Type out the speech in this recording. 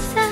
myself